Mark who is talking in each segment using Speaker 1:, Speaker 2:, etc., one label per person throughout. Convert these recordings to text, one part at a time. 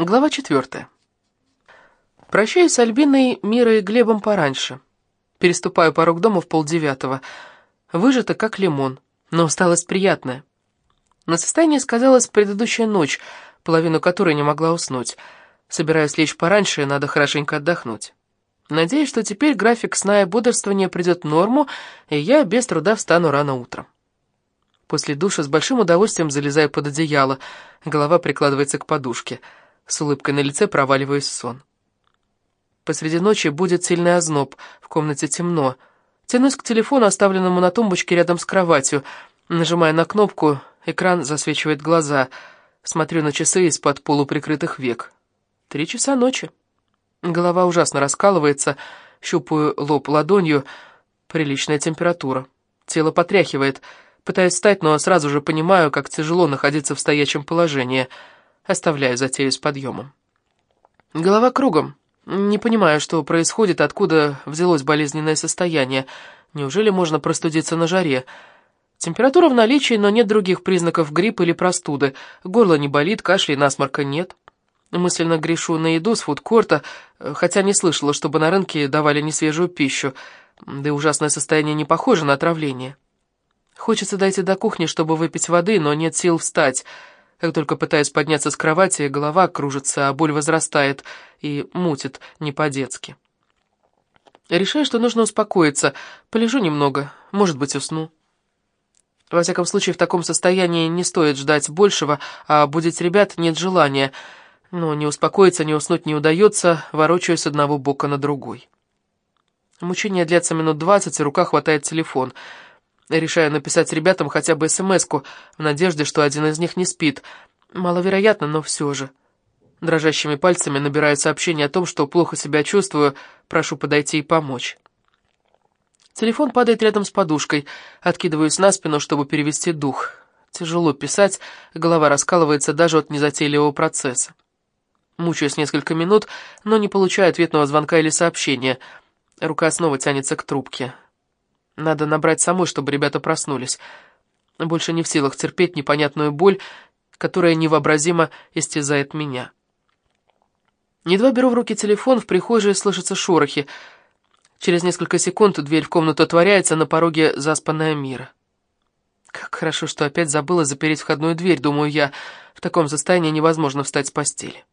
Speaker 1: Глава четвертая. Прощаюсь с Альбиной, Мирой и Глебом пораньше. Переступаю порог дома в полдевятого. Выжата, как лимон, но усталость приятная. На состоянии сказалась предыдущая ночь, половину которой не могла уснуть. Собираюсь лечь пораньше, надо хорошенько отдохнуть. Надеюсь, что теперь график сна и бодрствования придет в норму, и я без труда встану рано утром. После душа с большим удовольствием залезаю под одеяло, голова прикладывается к подушке — с улыбкой на лице проваливаюсь в сон. Посреди ночи будет сильный озноб, в комнате темно. Тянусь к телефону, оставленному на тумбочке рядом с кроватью. Нажимая на кнопку, экран засвечивает глаза. Смотрю на часы из-под полуприкрытых век. Три часа ночи. Голова ужасно раскалывается, щупаю лоб ладонью. Приличная температура. Тело потряхивает. Пытаюсь встать, но сразу же понимаю, как тяжело находиться в стоячем положении — Оставляю затею с подъемом. Голова кругом. Не понимаю, что происходит, откуда взялось болезненное состояние. Неужели можно простудиться на жаре? Температура в наличии, но нет других признаков гриппа или простуды. Горло не болит, кашля и насморка нет. Мысленно грешу на еду с фудкорта, хотя не слышала, чтобы на рынке давали несвежую пищу. Да и ужасное состояние не похоже на отравление. Хочется дойти до кухни, чтобы выпить воды, но нет сил встать. Как только пытаюсь подняться с кровати, голова кружится, а боль возрастает и мутит не по-детски. Решаю, что нужно успокоиться, полежу немного, может быть, усну. Во всяком случае, в таком состоянии не стоит ждать большего, а будить ребят нет желания. Но не успокоиться, не уснуть не удается, ворочаюсь с одного бока на другой. Мучения длятся минут двадцать, и рука хватает телефон — Решаю написать ребятам хотя бы смс в надежде, что один из них не спит. Маловероятно, но все же. Дрожащими пальцами набираю сообщение о том, что плохо себя чувствую, прошу подойти и помочь. Телефон падает рядом с подушкой, откидываюсь на спину, чтобы перевести дух. Тяжело писать, голова раскалывается даже от незатейливого процесса. Мучаюсь несколько минут, но не получаю ответного звонка или сообщения. Рука снова тянется к трубке. Надо набрать самой, чтобы ребята проснулись. Больше не в силах терпеть непонятную боль, которая невообразимо истязает меня. Едва беру в руки телефон, в прихожей слышатся шорохи. Через несколько секунд дверь в комнату отворяется, на пороге заспанная мира. Как хорошо, что опять забыла запереть входную дверь, думаю я. В таком состоянии невозможно встать с постели.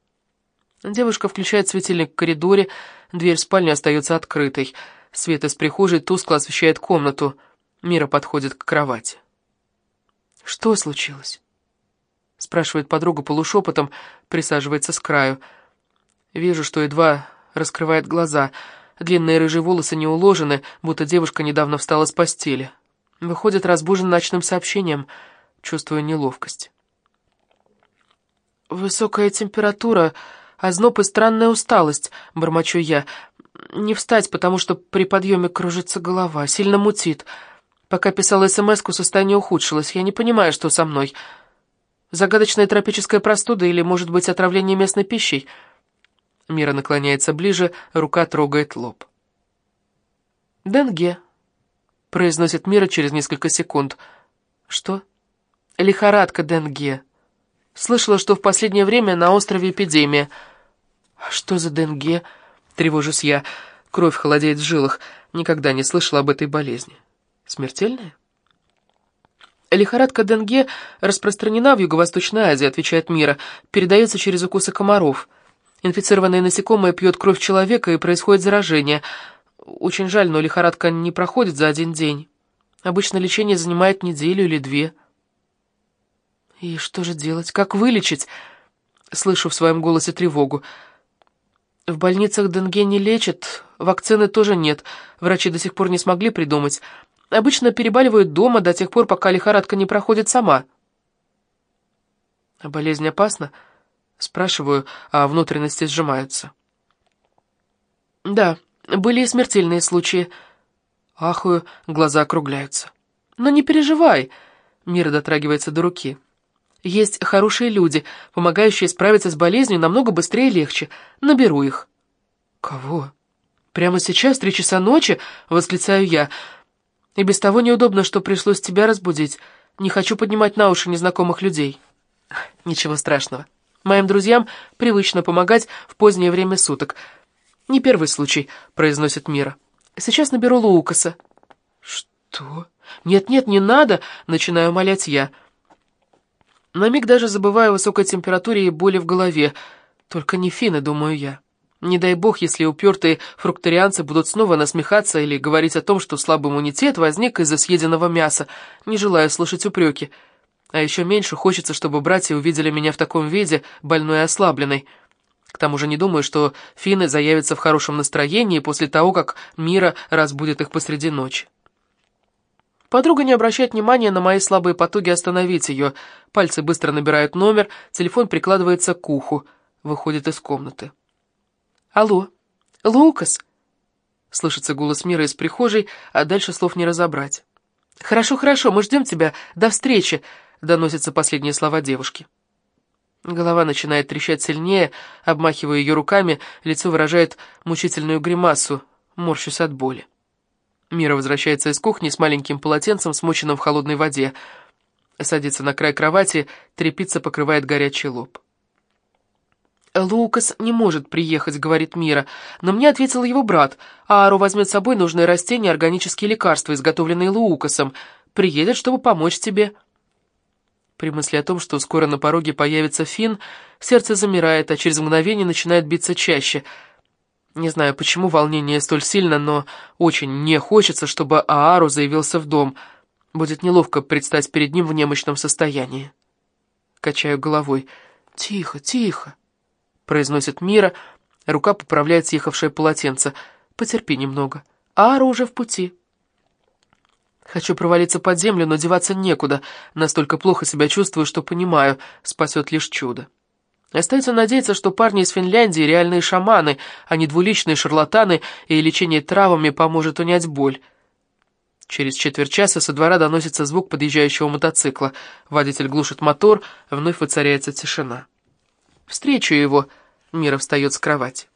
Speaker 1: Девушка включает светильник в коридоре, дверь в спальню остается открытой — Свет из прихожей тускло освещает комнату. Мира подходит к кровати. «Что случилось?» Спрашивает подруга полушепотом, присаживается с краю. Вижу, что едва раскрывает глаза. Длинные рыжие волосы не уложены, будто девушка недавно встала с постели. Выходит, разбужен ночным сообщением. Чувствую неловкость. «Высокая температура, озноб и странная усталость», — бормочу я. Не встать, потому что при подъеме кружится голова, сильно мутит. Пока писала смс-ку, состояние ухудшилось. Я не понимаю, что со мной. Загадочная тропическая простуда или, может быть, отравление местной пищей? Мира наклоняется ближе, рука трогает лоб. «Денге», — произносит Мира через несколько секунд. «Что?» «Лихорадка Денге. Слышала, что в последнее время на острове эпидемия». «А что за Денге?» Тревожусь я. Кровь холодеет в жилах. Никогда не слышала об этой болезни. Смертельная? Лихорадка Денге распространена в Юго-Восточной Азии, отвечает Мира. Передается через укусы комаров. Инфицированное насекомое пьет кровь человека, и происходит заражение. Очень жаль, но лихорадка не проходит за один день. Обычно лечение занимает неделю или две. И что же делать? Как вылечить? Слышу в своем голосе тревогу. В больницах Денге не лечат, вакцины тоже нет, врачи до сих пор не смогли придумать. Обычно перебаливают дома до тех пор, пока лихорадка не проходит сама. А болезнь опасна? Спрашиваю, а внутренности сжимаются. Да, были и смертельные случаи. Ахую, глаза округляются. Но не переживай, Мира дотрагивается до руки. Есть хорошие люди, помогающие справиться с болезнью намного быстрее и легче. Наберу их». «Кого?» «Прямо сейчас, три часа ночи?» — восклицаю я. «И без того неудобно, что пришлось тебя разбудить. Не хочу поднимать на уши незнакомых людей». «Ничего страшного. Моим друзьям привычно помогать в позднее время суток. «Не первый случай», — произносит Мира. «Сейчас наберу Лукаса». «Что? Нет-нет, не надо!» — начинаю умолять я. На миг даже забываю о высокой температуре и боли в голове. Только не финны, думаю я. Не дай бог, если упертые фрукторианцы будут снова насмехаться или говорить о том, что слабый иммунитет возник из-за съеденного мяса. Не желаю слышать упреки. А еще меньше хочется, чтобы братья увидели меня в таком виде, больной и ослабленной. К тому же не думаю, что финны заявятся в хорошем настроении после того, как Мира разбудит их посреди ночи. Подруга не обращает внимания на мои слабые потуги остановить ее. Пальцы быстро набирают номер, телефон прикладывается к уху, выходит из комнаты. «Алло, Лукас?» Слышится голос Мира из прихожей, а дальше слов не разобрать. «Хорошо, хорошо, мы ждем тебя. До встречи!» — доносятся последние слова девушки. Голова начинает трещать сильнее, обмахивая ее руками, лицо выражает мучительную гримасу, морщусь от боли. Мира возвращается из кухни с маленьким полотенцем, смоченным в холодной воде. Садится на край кровати, трепица покрывает горячий лоб. «Лукас не может приехать», — говорит Мира, но мне ответил его брат. «Аару возьмет с собой нужные растения и органические лекарства, изготовленные Лукасом. Приедет, чтобы помочь тебе». При мысли о том, что скоро на пороге появится Финн, сердце замирает, а через мгновение начинает биться чаще. Не знаю, почему волнение столь сильно, но очень не хочется, чтобы Аару заявился в дом. Будет неловко предстать перед ним в немощном состоянии. Качаю головой. «Тихо, тихо!» произносит Мира. Рука поправляет съехавшее полотенце. Потерпи немного. Ара уже в пути. Хочу провалиться под землю, но деваться некуда. Настолько плохо себя чувствую, что понимаю, спасет лишь чудо. Остается надеяться, что парни из Финляндии реальные шаманы, а не двуличные шарлатаны, и лечение травами поможет унять боль. Через четверть часа со двора доносится звук подъезжающего мотоцикла. Водитель глушит мотор, вновь воцаряется тишина. Встречу его. Мира встает с кровати.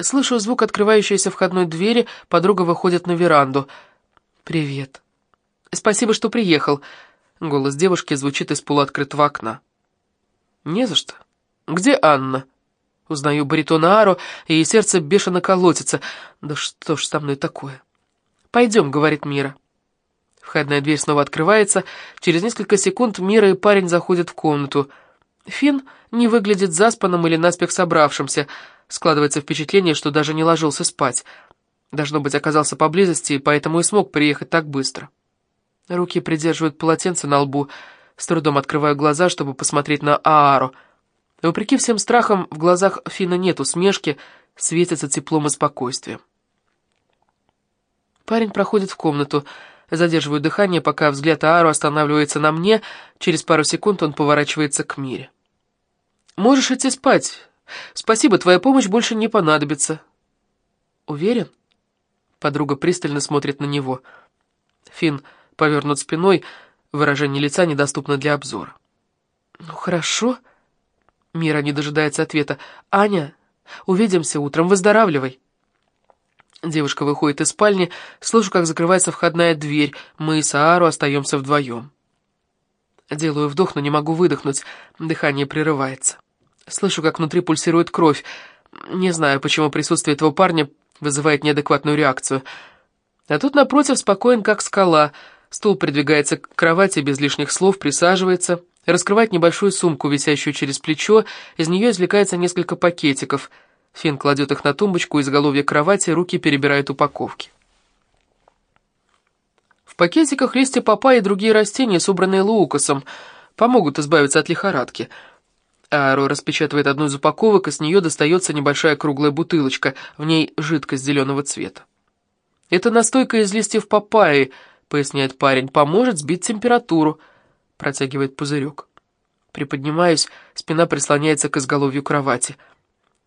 Speaker 1: Слышу звук открывающейся входной двери, подруга выходит на веранду. «Привет». «Спасибо, что приехал». Голос девушки звучит из полуоткрытого окна. «Не за что. Где Анна?» Узнаю баритона Ару, и сердце бешено колотится. «Да что ж со мной такое?» «Пойдем», — говорит Мира. Входная дверь снова открывается. Через несколько секунд Мира и парень заходят в комнату — Финн не выглядит заспанным или наспех собравшимся. Складывается впечатление, что даже не ложился спать. Должно быть, оказался поблизости, и поэтому и смог приехать так быстро. Руки придерживают полотенце на лбу. С трудом открываю глаза, чтобы посмотреть на Аару. Вопреки всем страхам, в глазах Фина нет усмешки, светится теплом и спокойствием. Парень проходит в комнату. Задерживаю дыхание, пока взгляд Аару останавливается на мне. Через пару секунд он поворачивается к Мире. «Можешь идти спать. Спасибо, твоя помощь больше не понадобится». «Уверен?» Подруга пристально смотрит на него. Финн повернут спиной, выражение лица недоступно для обзора. «Ну, хорошо». Мира не дожидается ответа. «Аня, увидимся утром, выздоравливай». Девушка выходит из спальни, слышу, как закрывается входная дверь. Мы с Аару остаемся вдвоем. Делаю вдох, но не могу выдохнуть. Дыхание прерывается. Слышу, как внутри пульсирует кровь. Не знаю, почему присутствие этого парня вызывает неадекватную реакцию. А тут напротив спокоен, как скала. Стул придвигается к кровати без лишних слов, присаживается, раскрывает небольшую сумку, висящую через плечо. Из нее извлекается несколько пакетиков — Фин кладет их на тумбочку, изголовья кровати, руки перебирают упаковки. В пакетиках листья папайи и другие растения, собранные Лукасом, помогут избавиться от лихорадки. Аро распечатывает одну из упаковок, и с нее достается небольшая круглая бутылочка, в ней жидкость зеленого цвета. «Это настойка из листьев папайи», — поясняет парень, — «поможет сбить температуру», — протягивает пузырек. Приподнимаюсь, спина прислоняется к изголовью кровати —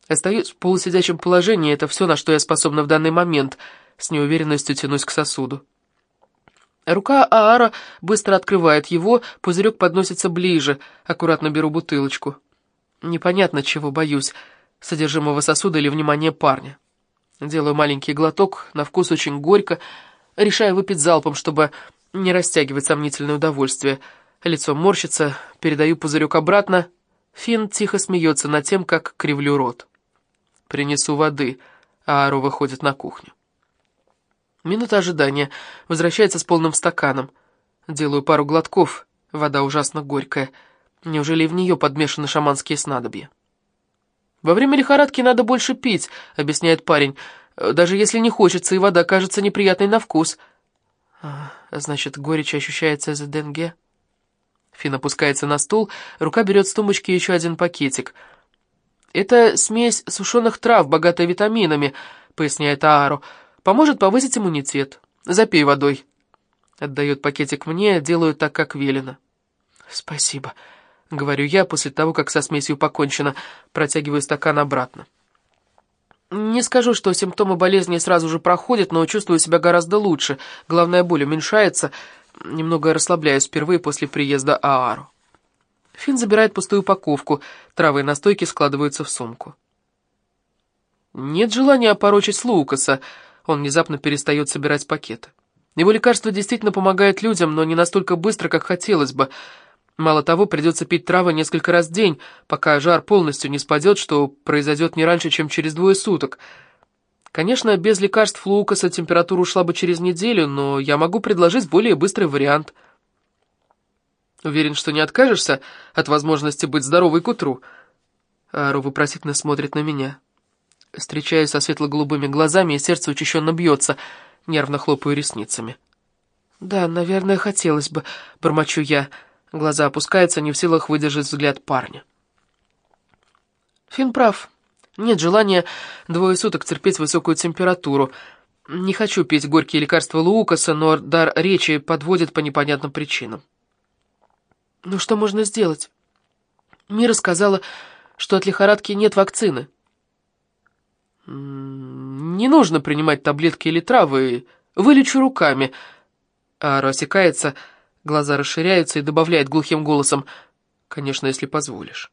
Speaker 1: Остаюсь в полусидячем положении, это все, на что я способна в данный момент. С неуверенностью тянусь к сосуду. Рука Аара быстро открывает его, пузырек подносится ближе, аккуратно беру бутылочку. Непонятно, чего боюсь, содержимого сосуда или внимания парня. Делаю маленький глоток, на вкус очень горько, решаю выпить залпом, чтобы не растягивать сомнительное удовольствие. Лицо морщится, передаю пузырек обратно, Финн тихо смеется над тем, как кривлю рот. «Принесу воды», а Ару выходит на кухню. Минута ожидания. Возвращается с полным стаканом. Делаю пару глотков. Вода ужасно горькая. Неужели в нее подмешаны шаманские снадобья? «Во время лихорадки надо больше пить», — объясняет парень. «Даже если не хочется, и вода кажется неприятной на вкус». А, «Значит, горечь ощущается из-за денге?» Фин опускается на стул, рука берет с тумбочки еще один пакетик. «Это смесь сушеных трав, богатая витаминами», — поясняет Аару. «Поможет повысить иммунитет. Запей водой». Отдает пакетик мне, делаю так, как велено. «Спасибо», — говорю я после того, как со смесью покончено, протягиваю стакан обратно. Не скажу, что симптомы болезни сразу же проходят, но чувствую себя гораздо лучше. Главная боль уменьшается, немного расслабляюсь впервые после приезда Аару. Финн забирает пустую упаковку, травы и настойки складываются в сумку. Нет желания опорочить Лукаса, он внезапно перестает собирать пакеты. Его лекарство действительно помогает людям, но не настолько быстро, как хотелось бы. Мало того, придется пить травы несколько раз в день, пока жар полностью не спадет, что произойдет не раньше, чем через двое суток. Конечно, без лекарств Лукаса температура ушла бы через неделю, но я могу предложить более быстрый вариант. Уверен, что не откажешься от возможности быть здоровой к утру. Ару вопросительно смотрит на меня. Встречаюсь со светло-голубыми глазами, и сердце учащенно бьется — нервно хлопаю ресницами. «Да, наверное, хотелось бы», — бормочу я. Глаза опускаются, не в силах выдержать взгляд парня. Фин прав. Нет желания двое суток терпеть высокую температуру. Не хочу пить горькие лекарства Лукаса, но дар речи подводит по непонятным причинам. Ну что можно сделать? Мира сказала, что от лихорадки нет вакцины. «Не нужно принимать таблетки или травы. Вылечу руками». Ара осекается, глаза расширяются и добавляет глухим голосом. «Конечно, если позволишь».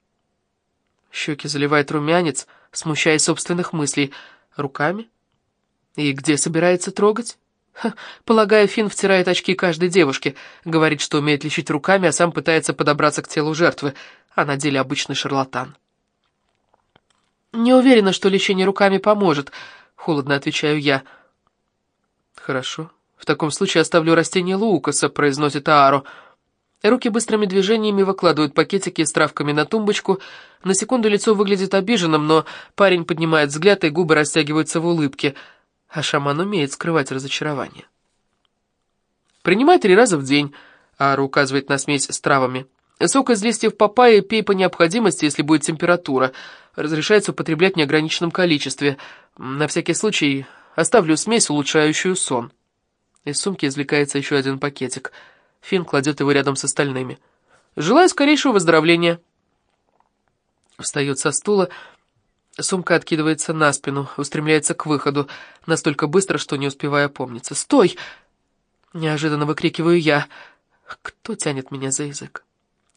Speaker 1: Щеки заливает румянец, смущая собственных мыслей. «Руками? И где собирается трогать?» Ха, полагаю, Финн втирает очки каждой девушке, говорит, что умеет лечить руками, а сам пытается подобраться к телу жертвы, а на деле обычный шарлатан. «Не уверена, что лечение руками поможет», — холодно отвечаю я. «Хорошо. В таком случае оставлю растение Лукаса», — произносит Ааро. Руки быстрыми движениями выкладывают пакетики с травками на тумбочку. На секунду лицо выглядит обиженным, но парень поднимает взгляд, и губы растягиваются в улыбке. А шаман умеет скрывать разочарование. «Принимай три раза в день», — Ааро указывает на смесь с травами. «Сок из листьев папайи пей по необходимости, если будет температура» разрешается употреблять в неограниченном количестве. На всякий случай оставлю смесь, улучшающую сон. Из сумки извлекается еще один пакетик. Финн кладет его рядом с остальными. «Желаю скорейшего выздоровления». Встает со стула, сумка откидывается на спину, устремляется к выходу, настолько быстро, что не успеваю опомниться. «Стой!» — неожиданно выкрикиваю я. «Кто тянет меня за язык?»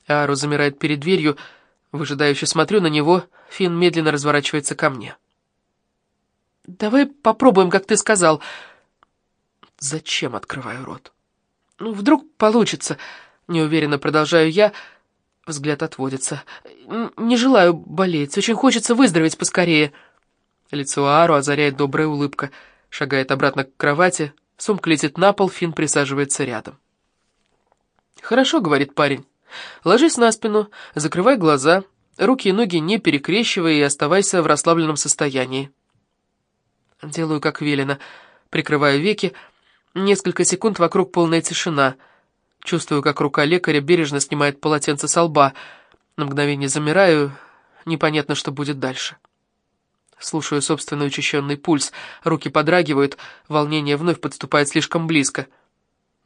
Speaker 1: Ару замирает перед дверью, — Выжидающе смотрю на него, Финн медленно разворачивается ко мне. «Давай попробуем, как ты сказал». «Зачем?» — открываю рот. «Ну, вдруг получится», — неуверенно продолжаю я. Взгляд отводится. «Не желаю болеть, очень хочется выздороветь поскорее». Лицо Ару озаряет добрая улыбка. Шагает обратно к кровати, сумка летит на пол, Финн присаживается рядом. «Хорошо», — говорит парень. Ложись на спину, закрывай глаза, руки и ноги не перекрещивай и оставайся в расслабленном состоянии. Делаю, как велено, прикрываю веки. Несколько секунд вокруг полная тишина. Чувствую, как рука лекаря бережно снимает полотенце со лба. На мгновение замираю, непонятно, что будет дальше. Слушаю собственный учащенный пульс, руки подрагивают, волнение вновь подступает слишком близко —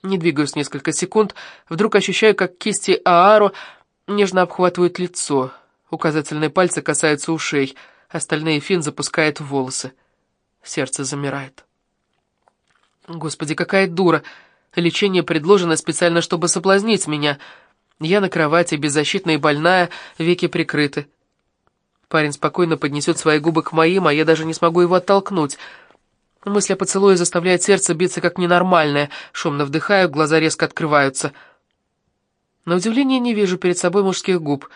Speaker 1: не двигаюсь несколько секунд, вдруг ощущаю, как кисти Аару нежно обхватывают лицо. Указательные пальцы касаются ушей, остальные фин запускает в волосы. Сердце замирает. Господи, какая дура! Лечение предложено специально, чтобы соблазнить меня. Я на кровати, беззащитная и больная, веки прикрыты. Парень спокойно поднесет свои губы к моим, а я даже не смогу его оттолкнуть — Мысль о поцелуе заставляет сердце биться как ненормальное. Шумно вдыхаю, глаза резко открываются. На удивление не вижу перед собой мужских губ.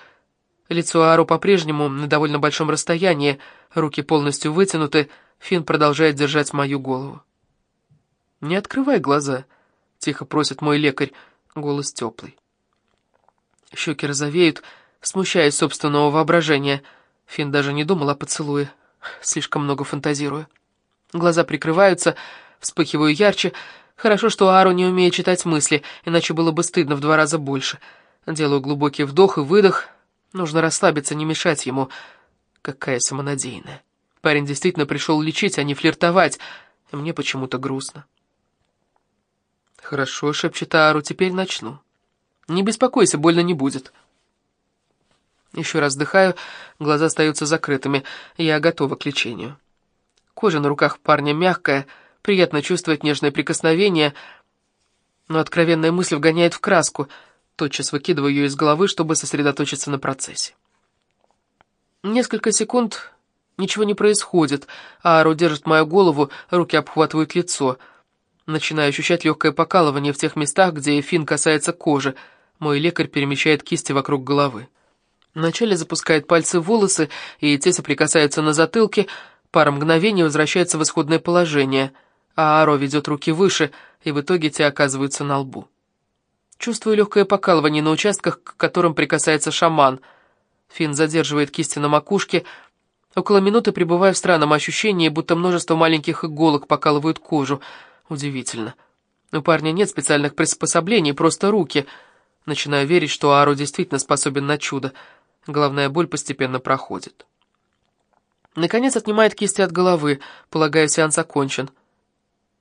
Speaker 1: Лицо Ару по-прежнему на довольно большом расстоянии, руки полностью вытянуты, Финн продолжает держать мою голову. «Не открывай глаза», — тихо просит мой лекарь, голос теплый. Щеки розовеют, смущаясь собственного воображения. Финн даже не думал о поцелуе, слишком много фантазируя. Глаза прикрываются, вспыхиваю ярче. Хорошо, что Ару не умеет читать мысли, иначе было бы стыдно в два раза больше. Делаю глубокий вдох и выдох. Нужно расслабиться, не мешать ему. Какая самонадеянная. Парень действительно пришел лечить, а не флиртовать. И мне почему-то грустно. «Хорошо», — шепчет Ару, — «теперь начну». «Не беспокойся, больно не будет». Еще раз вдыхаю, глаза остаются закрытыми. Я готова к лечению. Кожа на руках парня мягкая, приятно чувствовать нежное прикосновение, но откровенная мысль вгоняет в краску. Тотчас выкидываю ее из головы, чтобы сосредоточиться на процессе. Несколько секунд Ничего не происходит, а Ару держит мою голову, руки обхватывают лицо. Начинаю ощущать легкое покалывание в тех местах, где фин касается кожи. Мой лекарь перемещает кисти вокруг головы. Вначале запускает пальцы в волосы, и те соприкасаются на затылке, пара мгновений возвращается в исходное положение, а Аро ведет руки выше, и в итоге те оказываются на лбу. Чувствую легкое покалывание на участках, к которым прикасается шаман. Фин задерживает кисти на макушке, Около минуты пребываю в странном ощущении, будто множество маленьких иголок покалывают кожу. Удивительно. У парня нет специальных приспособлений, просто руки. Начинаю верить, что Ару действительно способен на чудо. Головная боль постепенно проходит. Наконец отнимает кисти от головы, полагаю, сеанс окончен.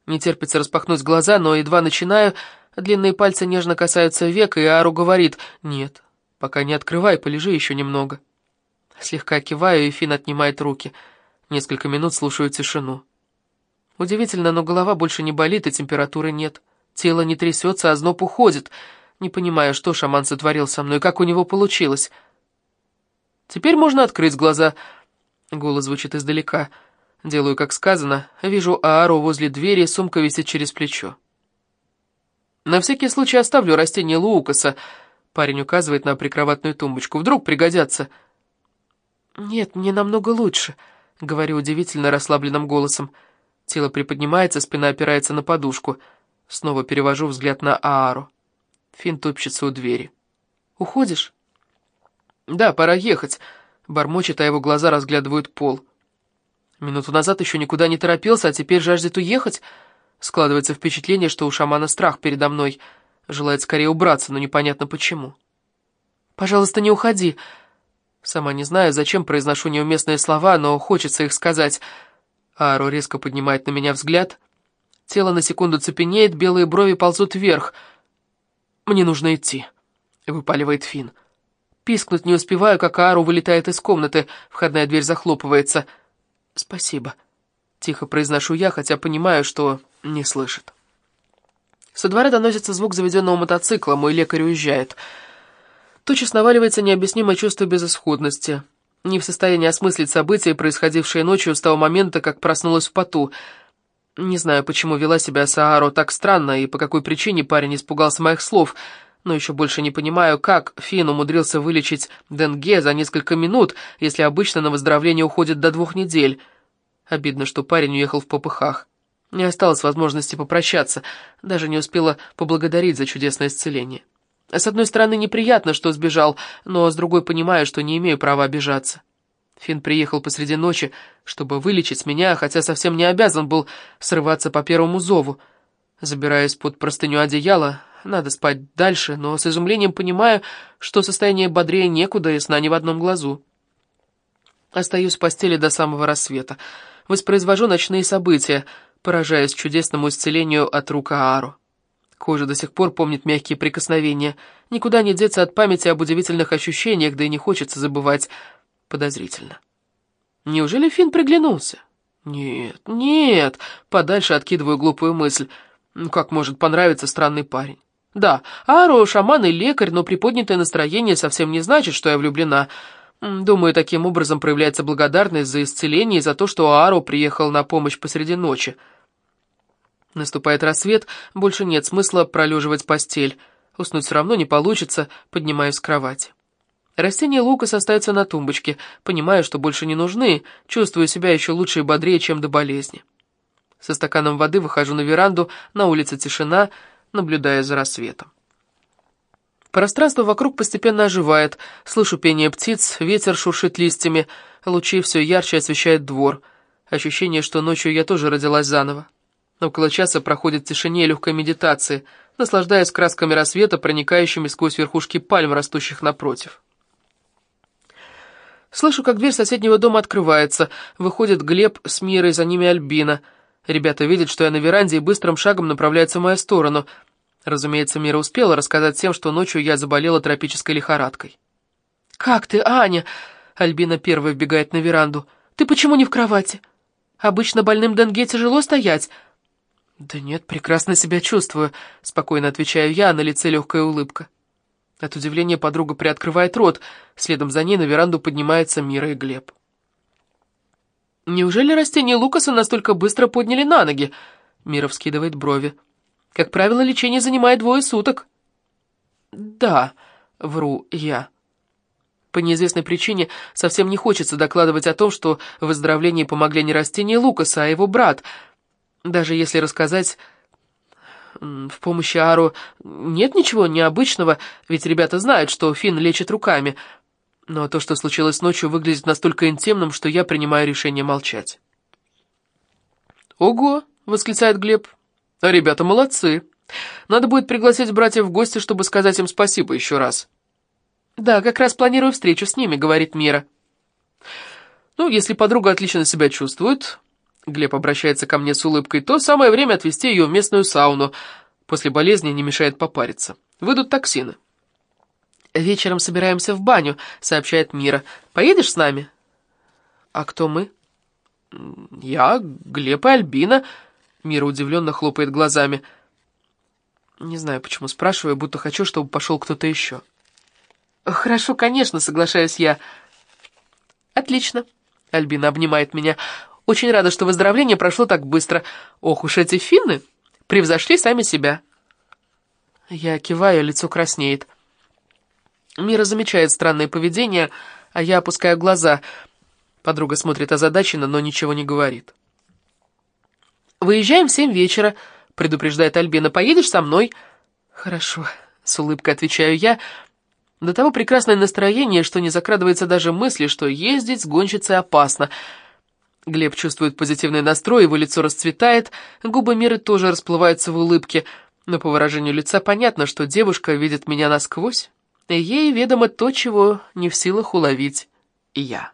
Speaker 1: Не терпится распахнуть глаза, но едва начинаю, длинные пальцы нежно касаются века, и Ару говорит «Нет, пока не открывай, полежи еще немного». Слегка киваю, и Фин отнимает руки. Несколько минут слушаю тишину. Удивительно, но голова больше не болит, и температуры нет. Тело не трясется, а зноб уходит. Не понимаю, что шаман сотворил со мной, как у него получилось. Теперь можно открыть глаза. Голос звучит издалека. Делаю, как сказано. Вижу Аару возле двери, сумка висит через плечо. На всякий случай оставлю растение Лукаса. Парень указывает на прикроватную тумбочку. Вдруг пригодятся. «Нет, мне намного лучше», — говорю удивительно расслабленным голосом. Тело приподнимается, спина опирается на подушку. Снова перевожу взгляд на Аару. Фин топчется у двери. «Уходишь?» «Да, пора ехать», — бормочет, а его глаза разглядывают пол. Минуту назад еще никуда не торопился, а теперь жаждет уехать. Складывается впечатление, что у шамана страх передо мной. Желает скорее убраться, но непонятно почему. «Пожалуйста, не уходи», Сама не знаю, зачем произношу неуместные слова, но хочется их сказать. Аро резко поднимает на меня взгляд. Тело на секунду цепенеет, белые брови ползут вверх. «Мне нужно идти», — выпаливает Фин. Пискнуть не успеваю, как Ару вылетает из комнаты, входная дверь захлопывается. «Спасибо», — тихо произношу я, хотя понимаю, что не слышит. Со двора доносится звук заведенного мотоцикла, мой лекарь уезжает. Тотчас наваливается необъяснимое чувство безысходности. Не в состоянии осмыслить события, происходившие ночью с того момента, как проснулась в поту. Не знаю, почему вела себя Сааро так странно и по какой причине парень испугался моих слов, но еще больше не понимаю, как Финн умудрился вылечить Денге за несколько минут, если обычно на выздоровление уходит до двух недель. Обидно, что парень уехал в попыхах. Не осталось возможности попрощаться, даже не успела поблагодарить за чудесное исцеление. С одной стороны, неприятно, что сбежал, но с другой понимаю, что не имею права обижаться. Финн приехал посреди ночи, чтобы вылечить меня, хотя совсем не обязан был срываться по первому зову. Забираясь под простыню одеяла, надо спать дальше, но с изумлением понимаю, что состояние бодрее некуда и сна ни в одном глазу. Остаюсь в постели до самого рассвета. Воспроизвожу ночные события, поражаясь чудесному исцелению от рук Аару. Кожа до сих пор помнит мягкие прикосновения. Никуда не деться от памяти об удивительных ощущениях, да и не хочется забывать подозрительно. Неужели Финн приглянулся? Нет, нет, подальше откидываю глупую мысль. Ну, как может понравиться странный парень? Да, Аро, шаман и лекарь, но приподнятое настроение совсем не значит, что я влюблена. Думаю, таким образом проявляется благодарность за исцеление и за то, что Аро приехал на помощь посреди ночи. Наступает рассвет, больше нет смысла пролеживать постель. Уснуть все равно не получится, поднимаюсь с кровати. Растения лукас остаются на тумбочке, понимаю, что больше не нужны, чувствую себя еще лучше и бодрее, чем до болезни. Со стаканом воды выхожу на веранду, на улице тишина, наблюдая за рассветом. Пространство вокруг постепенно оживает, слышу пение птиц, ветер шуршит листьями, лучи все ярче освещают двор. Ощущение, что ночью я тоже родилась заново. Около часа проходит в тишине и легкой медитации, наслаждаясь красками рассвета, проникающими сквозь верхушки пальм, растущих напротив. Слышу, как дверь соседнего дома открывается. Выходит Глеб с Мирой, за ними Альбина. Ребята видят, что я на веранде, и быстрым шагом направляются в мою сторону. Разумеется, Мира успела рассказать всем, что ночью я заболела тропической лихорадкой. «Как ты, Аня?» Альбина первая вбегает на веранду. «Ты почему не в кровати? Обычно больным Денге тяжело стоять». «Да нет, прекрасно себя чувствую», — спокойно отвечаю я, на лице легкая улыбка. От удивления подруга приоткрывает рот, следом за ней на веранду поднимаются Мира и Глеб. «Неужели растения Лукаса настолько быстро подняли на ноги?» Мира вскидывает брови. «Как правило, лечение занимает двое суток». «Да», — вру я. По неизвестной причине совсем не хочется докладывать о том, что в выздоровлении помогли не растения Лукаса, а его брат. Даже если рассказать в помощи Ару нет ничего необычного, ведь ребята знают, что Финн лечит руками. Но то, что случилось ночью, выглядит настолько интимным, что я принимаю решение молчать. «Ого!» — восклицает Глеб. «Ребята молодцы. Надо будет пригласить братьев в гости, чтобы сказать им спасибо еще раз». «Да, как раз планирую встречу с ними», — говорит Мира. «Ну, если подруга отлично себя чувствует, Глеб обращается ко мне с улыбкой, то самое время отвезти ее в местную сауну. После болезни не мешает попариться. Выйдут токсины. «Вечером собираемся в баню», — сообщает Мира. «Поедешь с нами?» «А кто мы?» «Я, Глеб и Альбина», — Мира удивленно хлопает глазами. Не знаю, почему спрашиваю, будто хочу, чтобы пошел кто-то еще. «Хорошо, конечно», — соглашаюсь я. «Отлично», — Альбина обнимает меня. Очень рада, что выздоровление прошло так быстро. Ох уж эти финны превзошли сами себя. Я киваю, лицо краснеет. Мира замечает странное поведение, а я опускаю глаза. Подруга смотрит озадаченно, но ничего не говорит. «Выезжаем в семь вечера», — предупреждает Альбина. «Поедешь со мной?» «Хорошо», — с улыбкой отвечаю я. До того прекрасное настроение, что не закрадывается даже мысли, что ездить с гонщицей опасно — Глеб чувствует позитивный настрой, его лицо расцветает, губы Миры тоже расплываются в улыбке, но по выражению лица понятно, что девушка видит меня насквозь, и ей ведомо то, чего не в силах уловить и я.